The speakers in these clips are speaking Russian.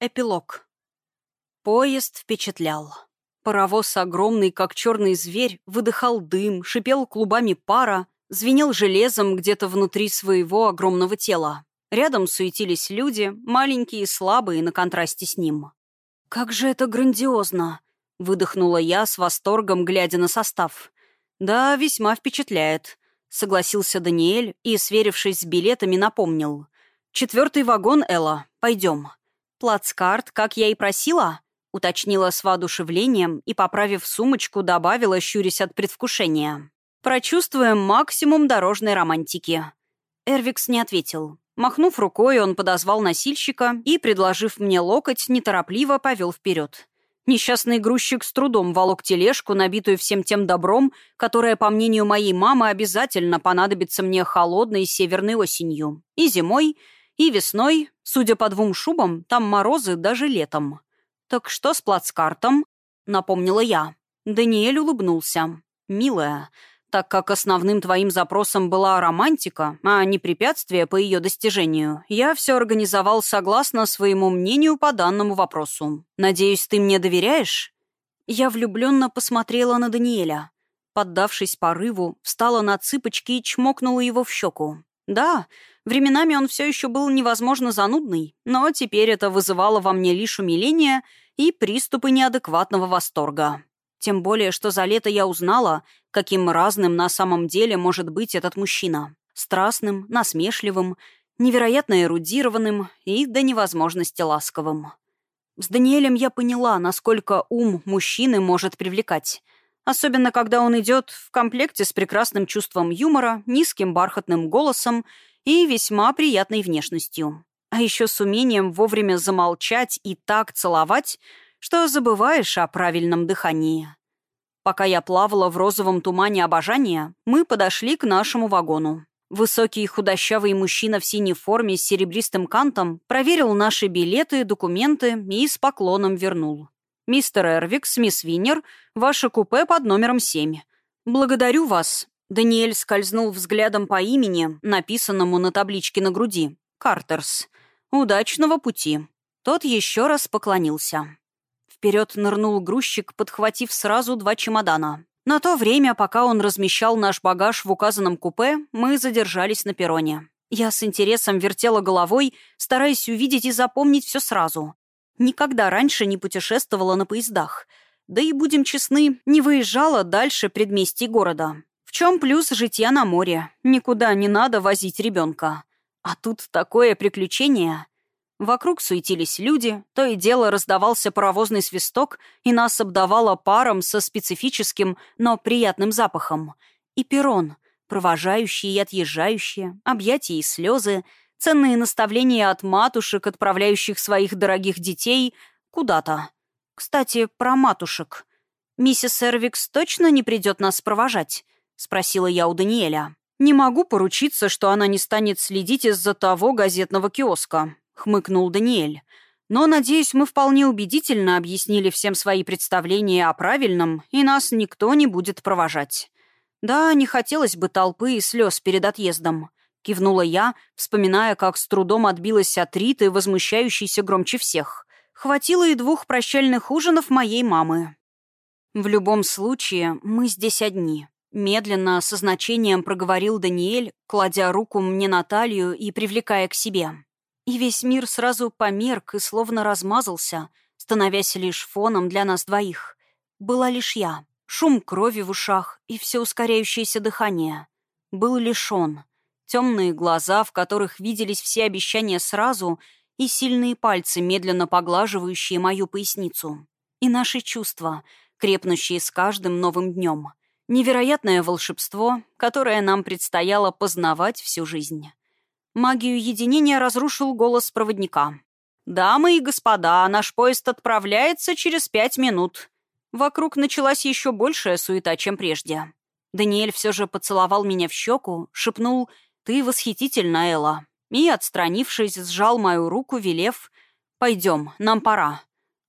Эпилог. Поезд впечатлял. Паровоз огромный, как черный зверь, выдыхал дым, шипел клубами пара, звенел железом где-то внутри своего огромного тела. Рядом суетились люди, маленькие и слабые на контрасте с ним. «Как же это грандиозно!» — выдохнула я с восторгом, глядя на состав. «Да, весьма впечатляет», — согласился Даниэль и, сверившись с билетами, напомнил. «Четвертый вагон, Элла, пойдем». «Плацкарт, как я и просила?» — уточнила с воодушевлением и, поправив сумочку, добавила, щурясь от предвкушения. «Прочувствуем максимум дорожной романтики». Эрвикс не ответил. Махнув рукой, он подозвал носильщика и, предложив мне локоть, неторопливо повел вперед. Несчастный грузчик с трудом волок тележку, набитую всем тем добром, которое, по мнению моей мамы, обязательно понадобится мне холодной северной осенью. И зимой, и весной, судя по двум шубам, там морозы даже летом. «Так что с плацкартом?» — напомнила я. Даниэль улыбнулся. «Милая, так как основным твоим запросом была романтика, а не препятствие по ее достижению, я все организовал согласно своему мнению по данному вопросу. Надеюсь, ты мне доверяешь?» Я влюбленно посмотрела на Даниэля. Поддавшись порыву, встала на цыпочки и чмокнула его в щеку. «Да, Временами он все еще был невозможно занудный, но теперь это вызывало во мне лишь умиление и приступы неадекватного восторга. Тем более, что за лето я узнала, каким разным на самом деле может быть этот мужчина. Страстным, насмешливым, невероятно эрудированным и до невозможности ласковым. С Даниэлем я поняла, насколько ум мужчины может привлекать. Особенно, когда он идет в комплекте с прекрасным чувством юмора, низким бархатным голосом и весьма приятной внешностью. А еще с умением вовремя замолчать и так целовать, что забываешь о правильном дыхании. Пока я плавала в розовом тумане обожания, мы подошли к нашему вагону. Высокий худощавый мужчина в синей форме с серебристым кантом проверил наши билеты, документы и с поклоном вернул. «Мистер Эрвикс, мисс Виннер, ваше купе под номером 7. Благодарю вас. Даниэль скользнул взглядом по имени, написанному на табличке на груди. «Картерс. Удачного пути». Тот еще раз поклонился. Вперед нырнул грузчик, подхватив сразу два чемодана. На то время, пока он размещал наш багаж в указанном купе, мы задержались на перроне. Я с интересом вертела головой, стараясь увидеть и запомнить все сразу. Никогда раньше не путешествовала на поездах. Да и, будем честны, не выезжала дальше предместий города. В чем плюс житья на море? Никуда не надо возить ребенка. А тут такое приключение. Вокруг суетились люди, то и дело раздавался паровозный свисток, и нас обдавало паром со специфическим, но приятным запахом. И перрон, провожающие и отъезжающие, объятия и слезы, ценные наставления от матушек, отправляющих своих дорогих детей куда-то. Кстати, про матушек. Миссис Эрвикс точно не придет нас провожать? — спросила я у Даниэля. «Не могу поручиться, что она не станет следить из-за того газетного киоска», — хмыкнул Даниэль. «Но, надеюсь, мы вполне убедительно объяснили всем свои представления о правильном, и нас никто не будет провожать». «Да, не хотелось бы толпы и слез перед отъездом», — кивнула я, вспоминая, как с трудом отбилась от Риты, возмущающейся громче всех. «Хватило и двух прощальных ужинов моей мамы». «В любом случае, мы здесь одни», Медленно, со значением проговорил Даниэль, кладя руку мне на талию и привлекая к себе. И весь мир сразу померк и словно размазался, становясь лишь фоном для нас двоих. Была лишь я. Шум крови в ушах и все ускоряющееся дыхание. Был лишь он. Темные глаза, в которых виделись все обещания сразу, и сильные пальцы, медленно поглаживающие мою поясницу. И наши чувства, крепнущие с каждым новым днем — Невероятное волшебство, которое нам предстояло познавать всю жизнь. Магию единения разрушил голос проводника. «Дамы и господа, наш поезд отправляется через пять минут». Вокруг началась еще большая суета, чем прежде. Даниэль все же поцеловал меня в щеку, шепнул «Ты восхитительна, Элла». И, отстранившись, сжал мою руку, велев «Пойдем, нам пора».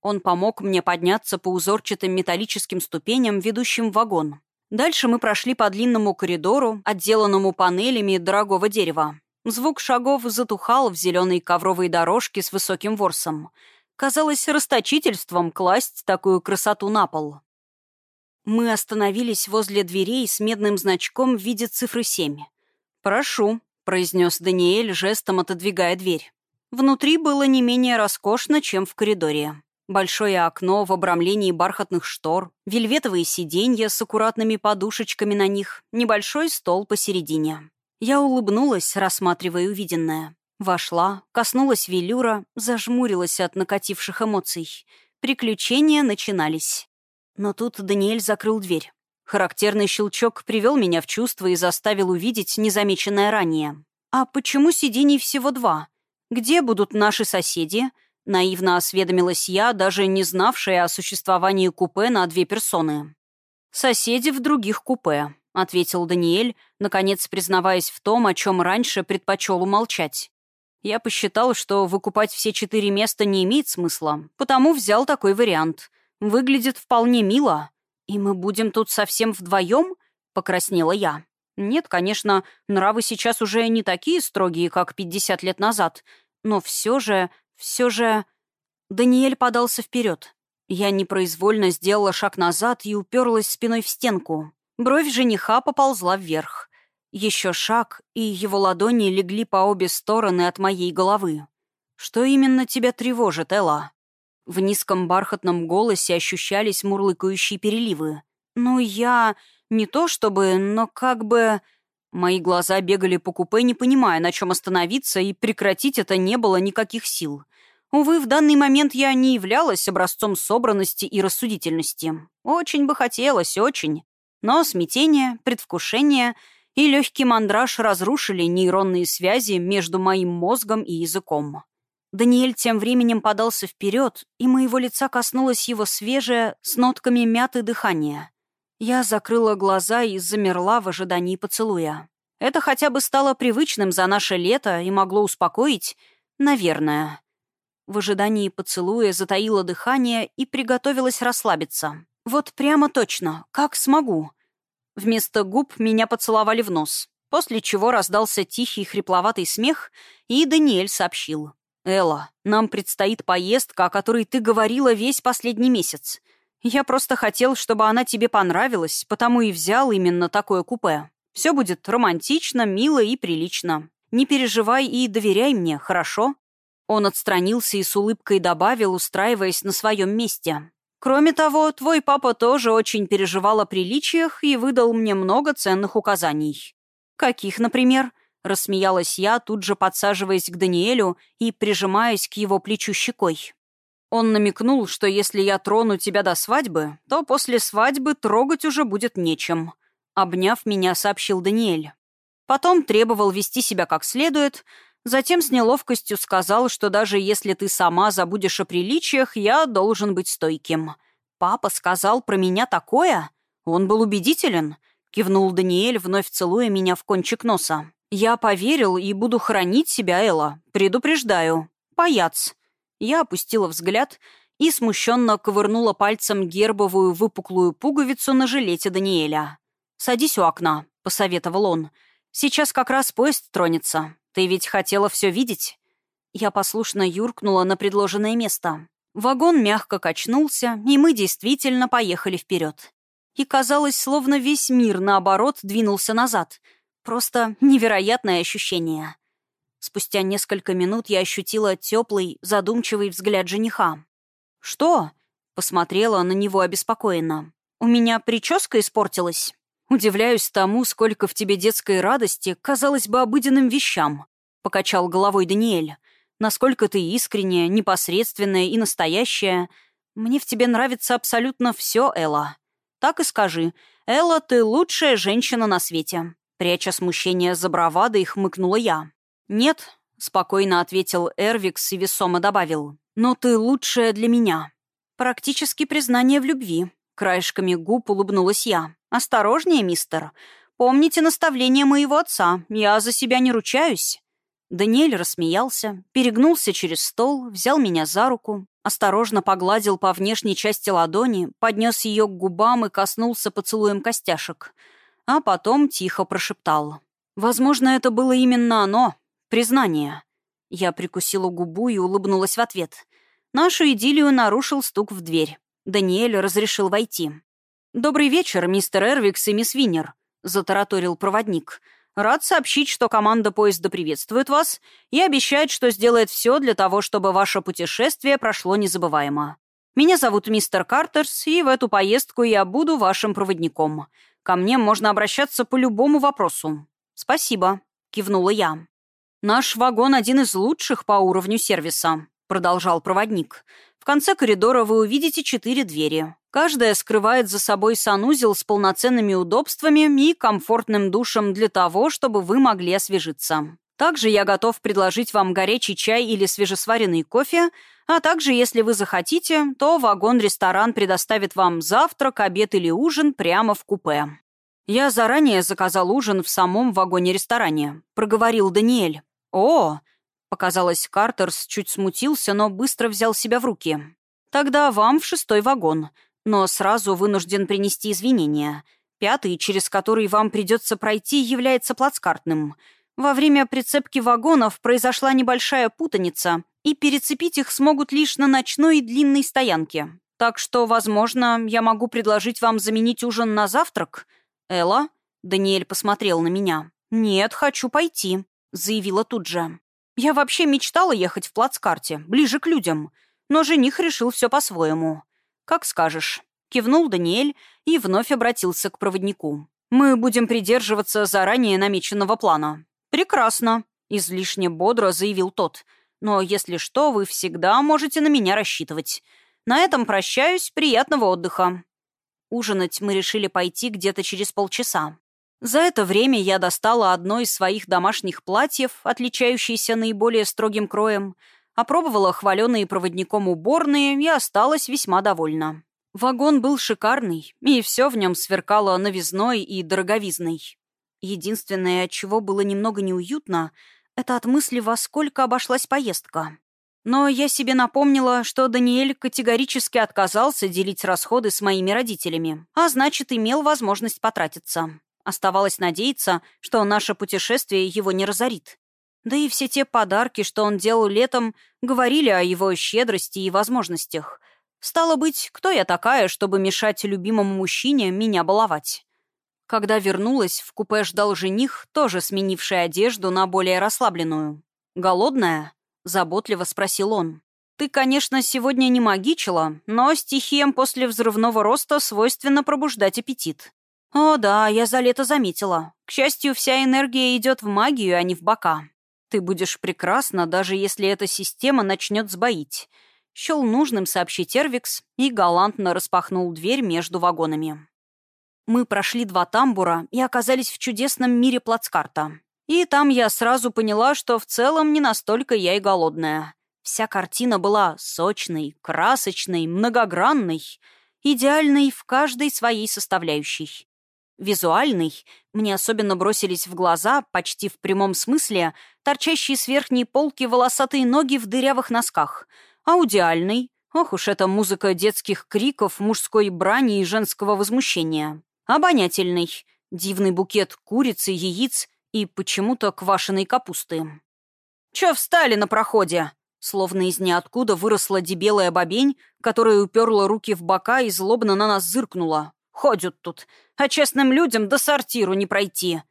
Он помог мне подняться по узорчатым металлическим ступеням, ведущим в вагон. Дальше мы прошли по длинному коридору, отделанному панелями дорогого дерева. Звук шагов затухал в зеленой ковровой дорожке с высоким ворсом. Казалось расточительством класть такую красоту на пол. Мы остановились возле дверей с медным значком в виде цифры 7. «Прошу», — произнес Даниэль, жестом отодвигая дверь. Внутри было не менее роскошно, чем в коридоре. Большое окно в обрамлении бархатных штор, вельветовые сиденья с аккуратными подушечками на них, небольшой стол посередине. Я улыбнулась, рассматривая увиденное. Вошла, коснулась велюра, зажмурилась от накативших эмоций. Приключения начинались. Но тут Даниэль закрыл дверь. Характерный щелчок привел меня в чувство и заставил увидеть незамеченное ранее. «А почему сидений всего два? Где будут наши соседи?» Наивно осведомилась я, даже не знавшая о существовании купе на две персоны. «Соседи в других купе», — ответил Даниэль, наконец признаваясь в том, о чем раньше предпочел умолчать. Я посчитал, что выкупать все четыре места не имеет смысла, потому взял такой вариант. Выглядит вполне мило. И мы будем тут совсем вдвоем? Покраснела я. Нет, конечно, нравы сейчас уже не такие строгие, как 50 лет назад. Но все же, все же... Даниэль подался вперед. Я непроизвольно сделала шаг назад и уперлась спиной в стенку. Бровь жениха поползла вверх. Еще шаг, и его ладони легли по обе стороны от моей головы. «Что именно тебя тревожит, Элла?» В низком бархатном голосе ощущались мурлыкающие переливы. «Ну, я... не то чтобы, но как бы...» Мои глаза бегали по купе, не понимая, на чем остановиться, и прекратить это не было никаких сил. Увы, в данный момент я не являлась образцом собранности и рассудительности. Очень бы хотелось, очень. Но смятение, предвкушение и легкий мандраж разрушили нейронные связи между моим мозгом и языком. Даниэль тем временем подался вперед, и моего лица коснулось его свежее, с нотками мяты дыхание. Я закрыла глаза и замерла в ожидании поцелуя. Это хотя бы стало привычным за наше лето и могло успокоить, наверное. В ожидании поцелуя затаила дыхание и приготовилась расслабиться. Вот прямо точно, как смогу. Вместо губ меня поцеловали в нос, после чего раздался тихий хрипловатый смех, и Даниэль сообщил. «Элла, нам предстоит поездка, о которой ты говорила весь последний месяц. Я просто хотел, чтобы она тебе понравилась, потому и взял именно такое купе. Все будет романтично, мило и прилично. Не переживай и доверяй мне, хорошо?» Он отстранился и с улыбкой добавил, устраиваясь на своем месте. Кроме того, твой папа тоже очень переживал о приличиях и выдал мне много ценных указаний. Каких, например? Рассмеялась я, тут же подсаживаясь к Даниэлю и прижимаясь к его плечу щекой. Он намекнул, что если я трону тебя до свадьбы, то после свадьбы трогать уже будет нечем. Обняв меня, сообщил Даниэль. Потом требовал вести себя как следует, затем с неловкостью сказал, что даже если ты сама забудешь о приличиях, я должен быть стойким. «Папа сказал про меня такое? Он был убедителен?» — кивнул Даниэль, вновь целуя меня в кончик носа. «Я поверил и буду хранить себя, Элла. Предупреждаю. Паяц». Я опустила взгляд и смущенно ковырнула пальцем гербовую выпуклую пуговицу на жилете Даниэля. «Садись у окна», — посоветовал он. «Сейчас как раз поезд тронется. Ты ведь хотела все видеть?» Я послушно юркнула на предложенное место. Вагон мягко качнулся, и мы действительно поехали вперед. И казалось, словно весь мир, наоборот, двинулся назад. Просто невероятное ощущение. Спустя несколько минут я ощутила теплый, задумчивый взгляд жениха. «Что?» — посмотрела на него обеспокоенно. «У меня прическа испортилась?» Удивляюсь тому, сколько в тебе детской радости, казалось бы, обыденным вещам. — покачал головой Даниэль. «Насколько ты искренняя, непосредственная и настоящая. Мне в тебе нравится абсолютно все, Элла. Так и скажи. Элла, ты лучшая женщина на свете». Пряча смущение за бравадой, хмыкнула я. «Нет», — спокойно ответил Эрвикс и весомо добавил. «Но ты лучшая для меня». «Практически признание в любви», — краешками губ улыбнулась я. «Осторожнее, мистер. Помните наставление моего отца. Я за себя не ручаюсь». Даниэль рассмеялся, перегнулся через стол, взял меня за руку, осторожно погладил по внешней части ладони, поднес ее к губам и коснулся поцелуем костяшек. А потом тихо прошептал. «Возможно, это было именно оно. Признание». Я прикусила губу и улыбнулась в ответ. Нашу идиллию нарушил стук в дверь. Даниэль разрешил войти. «Добрый вечер, мистер Эрвикс и мисс Виннер», — затараторил проводник. «Рад сообщить, что команда поезда приветствует вас и обещает, что сделает все для того, чтобы ваше путешествие прошло незабываемо. Меня зовут мистер Картерс, и в эту поездку я буду вашим проводником. Ко мне можно обращаться по любому вопросу». «Спасибо», — кивнула я. «Наш вагон один из лучших по уровню сервиса», — продолжал проводник. «В конце коридора вы увидите четыре двери. Каждая скрывает за собой санузел с полноценными удобствами и комфортным душем для того, чтобы вы могли освежиться. Также я готов предложить вам горячий чай или свежесваренный кофе, а также, если вы захотите, то вагон-ресторан предоставит вам завтрак, обед или ужин прямо в купе. «Я заранее заказал ужин в самом вагоне-ресторане», — проговорил Даниэль. «О!» — показалось, Картерс чуть смутился, но быстро взял себя в руки. «Тогда вам в шестой вагон, но сразу вынужден принести извинения. Пятый, через который вам придется пройти, является плацкартным. Во время прицепки вагонов произошла небольшая путаница, и перецепить их смогут лишь на ночной и длинной стоянке. Так что, возможно, я могу предложить вам заменить ужин на завтрак?» «Элла?» — Даниэль посмотрел на меня. «Нет, хочу пойти», — заявила тут же. «Я вообще мечтала ехать в плацкарте, ближе к людям, но жених решил все по-своему. Как скажешь». Кивнул Даниэль и вновь обратился к проводнику. «Мы будем придерживаться заранее намеченного плана». «Прекрасно», — излишне бодро заявил тот. «Но если что, вы всегда можете на меня рассчитывать. На этом прощаюсь, приятного отдыха». Ужинать мы решили пойти где-то через полчаса. За это время я достала одно из своих домашних платьев, отличающееся наиболее строгим кроем, опробовала хваленые проводником уборные и осталась весьма довольна. Вагон был шикарный, и все в нем сверкало новизной и дороговизной. Единственное, от чего было немного неуютно, это от мысли, во сколько обошлась поездка. Но я себе напомнила, что Даниэль категорически отказался делить расходы с моими родителями, а значит, имел возможность потратиться. Оставалось надеяться, что наше путешествие его не разорит. Да и все те подарки, что он делал летом, говорили о его щедрости и возможностях. Стало быть, кто я такая, чтобы мешать любимому мужчине меня баловать? Когда вернулась, в купе ждал жених, тоже сменивший одежду на более расслабленную. «Голодная?» — заботливо спросил он. «Ты, конечно, сегодня не магичила, но стихиям после взрывного роста свойственно пробуждать аппетит». «О да, я за лето заметила. К счастью, вся энергия идет в магию, а не в бока. Ты будешь прекрасна, даже если эта система начнет сбоить». Щел нужным сообщить Эрвикс и галантно распахнул дверь между вагонами. Мы прошли два тамбура и оказались в чудесном мире плацкарта. И там я сразу поняла, что в целом не настолько я и голодная. Вся картина была сочной, красочной, многогранной, идеальной в каждой своей составляющей. Визуальный мне особенно бросились в глаза, почти в прямом смысле, торчащие с верхней полки волосатые ноги в дырявых носках. Аудиальный — ох уж эта музыка детских криков, мужской брани и женского возмущения. Обонятельный — дивный букет курицы, яиц и почему-то квашеной капусты. «Чё встали на проходе?» Словно из ниоткуда выросла дебелая бобень, которая уперла руки в бока и злобно на нас зыркнула. «Ходят тут, а честным людям до сортиру не пройти».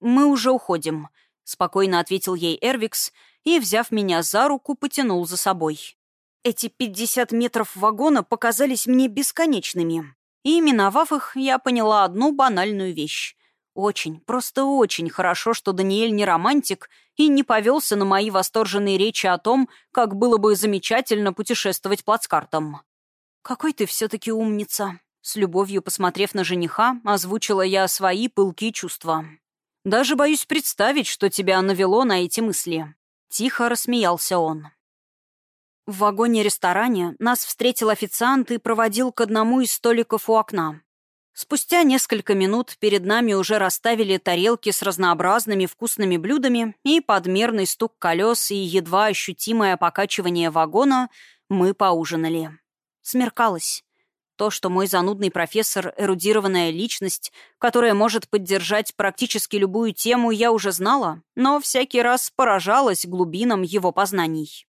«Мы уже уходим», — спокойно ответил ей Эрвикс и, взяв меня за руку, потянул за собой. Эти пятьдесят метров вагона показались мне бесконечными. И, миновав их, я поняла одну банальную вещь. Очень, просто очень хорошо, что Даниэль не романтик и не повелся на мои восторженные речи о том, как было бы замечательно путешествовать плацкартом. «Какой ты все-таки умница!» С любовью посмотрев на жениха, озвучила я свои пылкие чувства. «Даже боюсь представить, что тебя навело на эти мысли». Тихо рассмеялся он. В вагоне-ресторане нас встретил официант и проводил к одному из столиков у окна. Спустя несколько минут перед нами уже расставили тарелки с разнообразными вкусными блюдами, и подмерный стук колес и едва ощутимое покачивание вагона мы поужинали. Смеркалось. То, что мой занудный профессор — эрудированная личность, которая может поддержать практически любую тему, я уже знала, но всякий раз поражалась глубинам его познаний.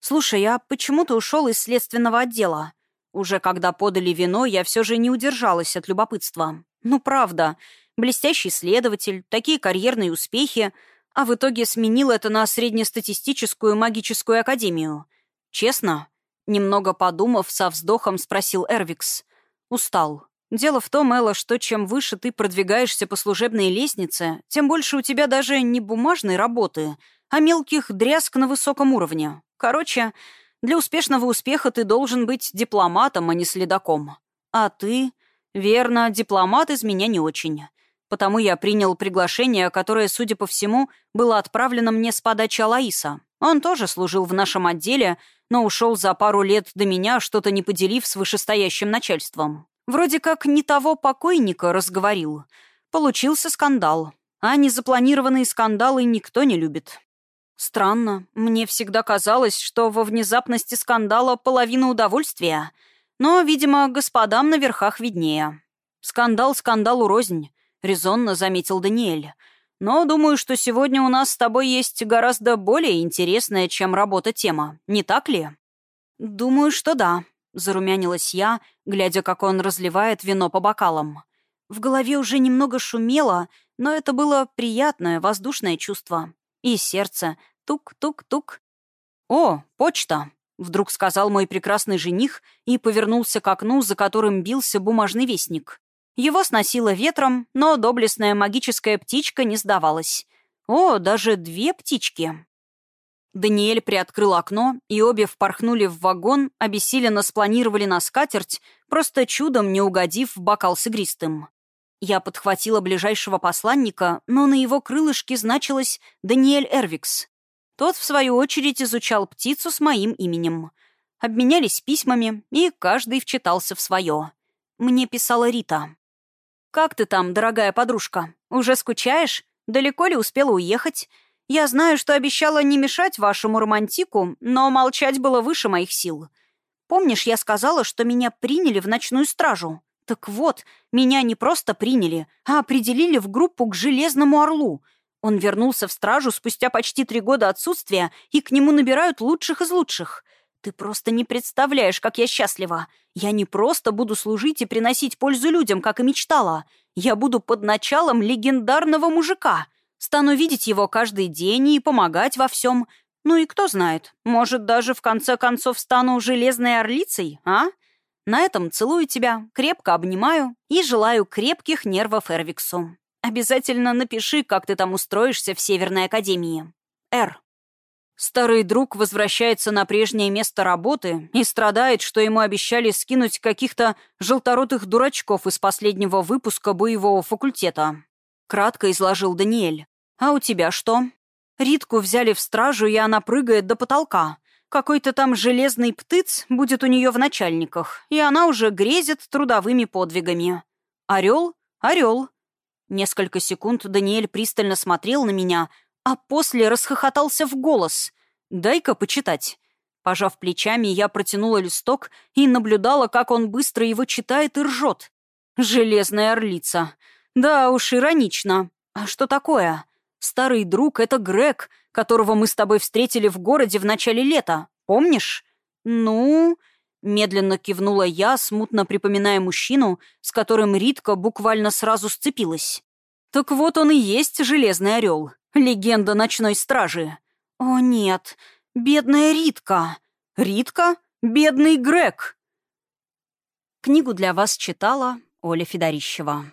«Слушай, а почему ты ушел из следственного отдела?» Уже когда подали вино, я все же не удержалась от любопытства. Ну, правда, блестящий следователь, такие карьерные успехи, а в итоге сменил это на среднестатистическую магическую академию. Честно? Немного подумав, со вздохом спросил Эрвикс. Устал. Дело в том, Элла, что чем выше ты продвигаешься по служебной лестнице, тем больше у тебя даже не бумажной работы, а мелких дрязг на высоком уровне. Короче, для успешного успеха ты должен быть дипломатом, а не следаком. А ты? Верно, дипломат из меня не очень. Потому я принял приглашение, которое, судя по всему, было отправлено мне с подачи Алаиса. Он тоже служил в нашем отделе, но ушел за пару лет до меня, что-то не поделив с вышестоящим начальством. Вроде как не того покойника разговорил. Получился скандал. А незапланированные скандалы никто не любит. Странно. Мне всегда казалось, что во внезапности скандала половина удовольствия. Но, видимо, господам на верхах виднее. Скандал скандалу рознь, резонно заметил Даниэль. Но думаю, что сегодня у нас с тобой есть гораздо более интересная, чем работа тема. Не так ли? Думаю, что да, зарумянилась я, глядя, как он разливает вино по бокалам. В голове уже немного шумело, но это было приятное, воздушное чувство. И сердце Тук-тук-тук. «О, почта!» — вдруг сказал мой прекрасный жених и повернулся к окну, за которым бился бумажный вестник. Его сносило ветром, но доблестная магическая птичка не сдавалась. О, даже две птички. Даниэль приоткрыл окно, и обе впорхнули в вагон, обессиленно спланировали на скатерть, просто чудом не угодив в бокал с игристым. Я подхватила ближайшего посланника, но на его крылышке значилось «Даниэль Эрвикс». Тот, в свою очередь, изучал птицу с моим именем. Обменялись письмами, и каждый вчитался в свое. Мне писала Рита. «Как ты там, дорогая подружка? Уже скучаешь? Далеко ли успела уехать? Я знаю, что обещала не мешать вашему романтику, но молчать было выше моих сил. Помнишь, я сказала, что меня приняли в ночную стражу? Так вот, меня не просто приняли, а определили в группу к Железному Орлу — он вернулся в стражу спустя почти три года отсутствия, и к нему набирают лучших из лучших. Ты просто не представляешь, как я счастлива. Я не просто буду служить и приносить пользу людям, как и мечтала. Я буду под началом легендарного мужика. Стану видеть его каждый день и помогать во всем. Ну и кто знает, может, даже в конце концов стану железной орлицей, а? На этом целую тебя, крепко обнимаю и желаю крепких нервов Эрвиксу. Обязательно напиши, как ты там устроишься в Северной Академии. Р. Старый друг возвращается на прежнее место работы и страдает, что ему обещали скинуть каких-то желторотых дурачков из последнего выпуска боевого факультета. Кратко изложил Даниэль. «А у тебя что?» Ритку взяли в стражу, и она прыгает до потолка. Какой-то там железный птыц будет у нее в начальниках, и она уже грезит трудовыми подвигами. Орел? Орел. Несколько секунд Даниэль пристально смотрел на меня, а после расхохотался в голос. «Дай-ка почитать». Пожав плечами, я протянула листок и наблюдала, как он быстро его читает и ржет. «Железная орлица. Да уж, иронично. А что такое? Старый друг — это Грег, которого мы с тобой встретили в городе в начале лета. Помнишь? Ну...» Медленно кивнула я, смутно припоминая мужчину, с которым Ритка буквально сразу сцепилась. «Так вот он и есть Железный Орел, легенда ночной стражи». «О нет, бедная Ритка!» «Ритка? Бедный Грег!» Книгу для вас читала Оля Федорищева.